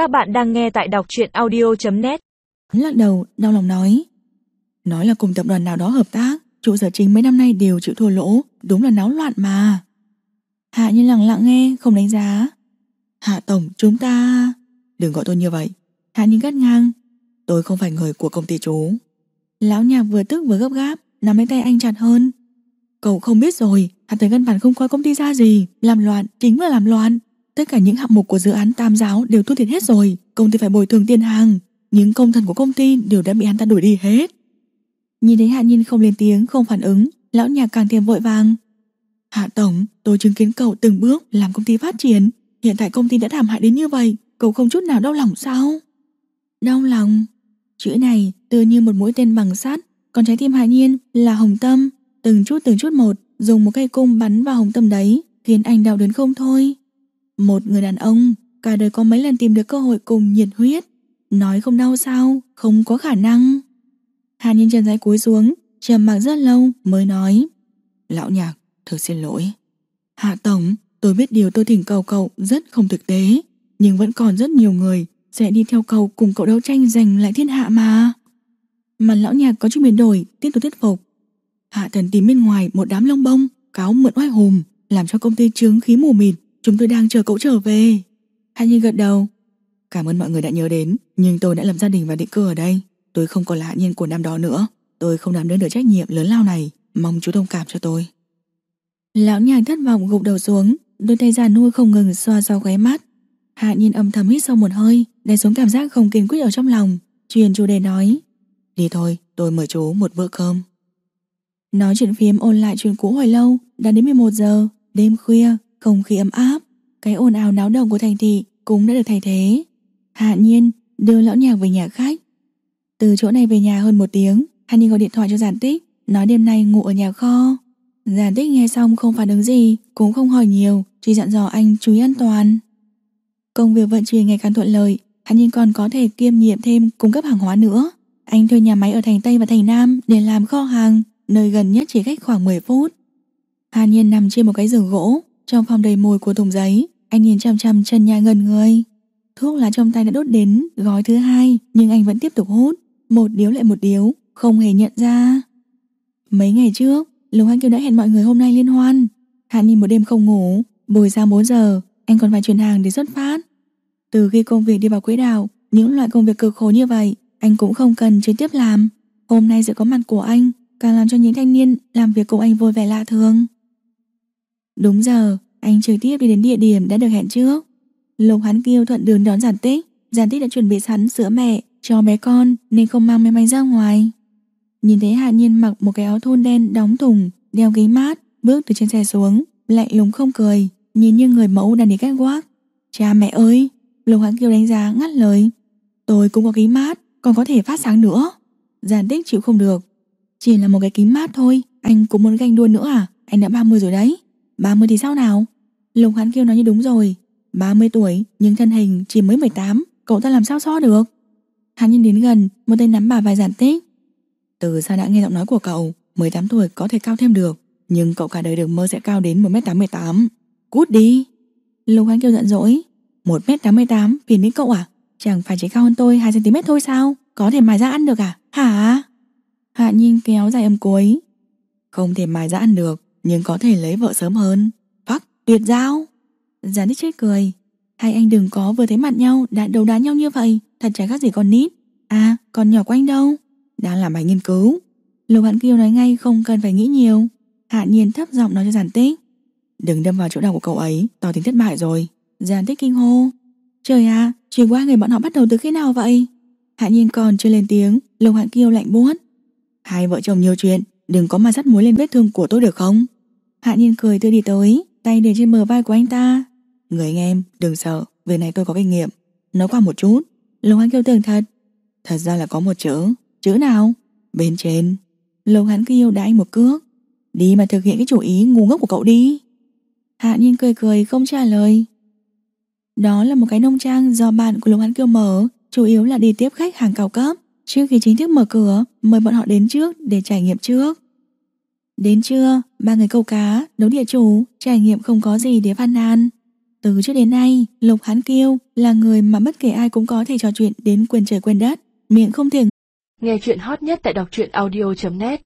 Các bạn đang nghe tại đọc truyện audio.net Lắc đầu, đau lòng nói. Nói là cùng tập đoàn nào đó hợp tác Trụ sở chính mấy năm nay đều chịu thua lỗ Đúng là náo loạn mà. Hạ như lặng lặng nghe, không đánh giá. Hạ Tổng, chúng ta... Đừng gọi tôi như vậy. Hạ như gắt ngang. Tôi không phải người của công ty chú. Lão nhạc vừa tức vừa gấp gáp Nắm lấy tay anh chặt hơn. Cậu không biết rồi Hạ tới Ngân Bản không coi công ty ra gì Làm loạn, chính là làm loạn. Tất cả những hạng mục của dự án tam giáo đều thu thiệt hết rồi, Công ty phải bồi thường tiền hàng, Những công thần của công ty đều đã bị hắn ta đuổi đi hết. Nhìn thấy Hạ Nhiên không lên tiếng, Không phản ứng, Lão nhạc càng thêm vội vàng. Hạ Tổng, tôi chứng kiến cậu từng bước làm công ty phát triển, Hiện tại công ty đã thảm hại đến như vậy, Cậu không chút nào đau lòng sao? Đau lòng? Chữ này tựa như một mũi tên bằng sắt, Còn trái tim Hạ Nhiên là hồng tâm, Từng chút từng chút một, Dùng một cây cung bắn vào hồng tâm đấy, Khiến anh đau đớn không thôi một người đàn ông, Cả đời có mấy lần tìm được cơ hội cùng nhiệt huyết. Nói không đau sao, Không có khả năng. Hàn nhiên chân giấy cúi xuống, trầm mặc rất lâu mới nói, Lão nhạc, thật xin lỗi. Hạ Tổng, tôi biết điều tôi thỉnh cầu cậu rất không thực tế, Nhưng vẫn còn rất nhiều người Sẽ đi theo cậu cùng cậu đấu tranh giành lại thiên hạ mà. Mặt lão nhạc có chút biến đổi, Tiếp tục thuyết phục. Hạ thần tìm bên ngoài một đám lông bông, Cáo mượn oai hùm Làm cho công ty trướng khí mù mịt. Chúng tôi đang chờ cậu trở về. Hạ Nhiên gật đầu. Cảm ơn mọi người đã nhớ đến, Nhưng tôi đã lập gia đình và định cư ở đây. Tôi không còn là hạ nhiên của năm đó nữa. Tôi không đảm đương được trách nhiệm lớn lao này. Mong chú thông cảm cho tôi. Lão nhàng thất vọng gục đầu xuống, Đôi tay già nuôi không ngừng xoa xoa ghé mắt. Hạ nhiên âm thầm hít sâu một hơi, đè xuống cảm giác không kiên quyết ở trong lòng. Truyền chủ đề nói, Đi thôi, tôi mời chú một bữa cơm. Nói chuyện phiếm ôn lại chuyện cũ hồi lâu, Đã đến 11 giờ, Đêm khuya không khí ấm áp, cái ồn ào náo động của thành thị cũng đã được thay thế. Hạ nhiên đưa lão nhạc về nhà khách. Từ chỗ này về nhà hơn một tiếng, Hạ nhiên gọi điện thoại cho Giản Tích, nói đêm nay ngủ ở nhà kho. Giản Tích nghe xong không phản ứng gì, cũng không hỏi nhiều, chỉ dặn dò anh chú ý an toàn. Công việc vận chuyển ngày càng thuận lợi, Hạ nhiên còn có thể kiêm nhiệm thêm cung cấp hàng hóa nữa. Anh thuê nhà máy ở thành Tây và thành Nam để làm kho hàng, nơi gần nhất chỉ cách khoảng 10 phút. Hà Nhiên nằm trên một cái giường gỗ, trong phòng đầy mùi của thùng giấy, Anh nhìn chăm chăm chân nhà ngần người Thuốc lá trong tay đã đốt đến, gói thứ hai, Nhưng anh vẫn tiếp tục hút. Một điếu lại một điếu, Không hề nhận ra. Mấy ngày trước, Lục Anh Kiều đã hẹn mọi người hôm nay liên hoan. Hắn nhìn một đêm không ngủ, Buổi ra 4 giờ, Anh còn phải chuyển hàng để xuất phát. Từ khi công việc đi vào quỹ đạo, Những loại công việc cực khổ như vậy, Anh cũng không cần trực tiếp làm. Hôm nay sự có mặt của anh, Càng làm cho những thanh niên làm việc cùng anh vui vẻ lạ thường. Đúng giờ, anh trực tiếp đi đến địa điểm đã được hẹn trước. Lục hắn kêu thuận đường đón giản tích, giản tích đã chuẩn bị sẵn sữa mẹ cho bé con nên không mang máy may ra ngoài. Nhìn thấy Hạ Nhiên mặc một cái áo thun đen đóng thùng, đeo kính mát, bước từ trên xe xuống, lạnh lùng không cười, nhìn như người mẫu đang đi cách quát. Cha mẹ ơi, Lục hắn kêu đánh giá ngắt lời. Tôi cũng có kính mát, còn có thể phát sáng nữa. Giản tích chịu không được. Chỉ là một cái kính mát thôi, anh cũng muốn ganh đua nữa à? Anh đã 30 rồi đấy. 30 thì sao nào? Lục Hán Kiêu nói như đúng rồi. 30 tuổi, nhưng thân hình chỉ mới 18 Cậu ta làm sao so được? Hắn nhìn đến gần, một tay nắm bà vai giản tích Từ xa đã nghe giọng nói của cậu 18 tuổi có thể cao thêm được, Nhưng cậu cả đời được mơ sẽ cao đến 1m88 Cút đi! Lục Hán Kiêu giận dỗi. 1m88 phiền đến cậu à? Chẳng phải chỉ cao hơn tôi 2cm thôi sao? Có thể mài ra ăn được à? Hả? Hạ Nhiên kéo dài âm cuối. Không thể mài ra ăn được nhưng có thể lấy vợ sớm hơn. Phắc, tuyệt giao. Gián đích chết cười. Hai anh đừng có vừa thấy mặt nhau đã đấu đá nhau như vậy, thật trái khác gì con nít. À, còn nhỏ quanh đâu? Đang làm bài nghiên cứu. Lục Hãn Kiêu nói ngay không cần phải nghĩ nhiều. Hạ nhiên thấp giọng nói cho giản tích. Đừng đâm vào chỗ đầu của cậu ấy, tỏ tính thất bại rồi. Giản tích kinh hô. Trời à, chuyện qua người bọn họ bắt đầu từ khi nào vậy? Hạ nhiên còn chưa lên tiếng, Lục Hãn Kiêu lạnh buốt. Hai vợ chồng nhiều chuyện, Đừng có mà dắt muối lên vết thương của tôi được không Hạ nhiên cười tươi đi tới Tay để trên bờ vai của anh ta. Người anh em đừng sợ Về này tôi có kinh nghiệm. Nói qua một chút Lục hắn kêu tưởng thật. Thật ra là có một chữ Chữ nào? Bên trên. Lục hắn kêu đã anh một cước. Đi mà thực hiện cái chủ ý ngu ngốc của cậu đi. Hạ nhiên cười cười không trả lời. Đó là một cái nông trang do bạn của Lục hắn kêu mở Chủ yếu là đi tiếp khách hàng cao cấp. Trước khi chính thức mở cửa, mời bọn họ đến trước để trải nghiệm trước. Đến trưa, ba người câu cá, đấu địa chủ, trải nghiệm không có gì để phàn nàn. Từ trước đến nay, Lục Hán Kiêu là người mà bất kể ai cũng có thể trò chuyện đến quyền trời quyền đất, miệng không thể. Nghe chuyện hot nhất tại đọc truyện audio.net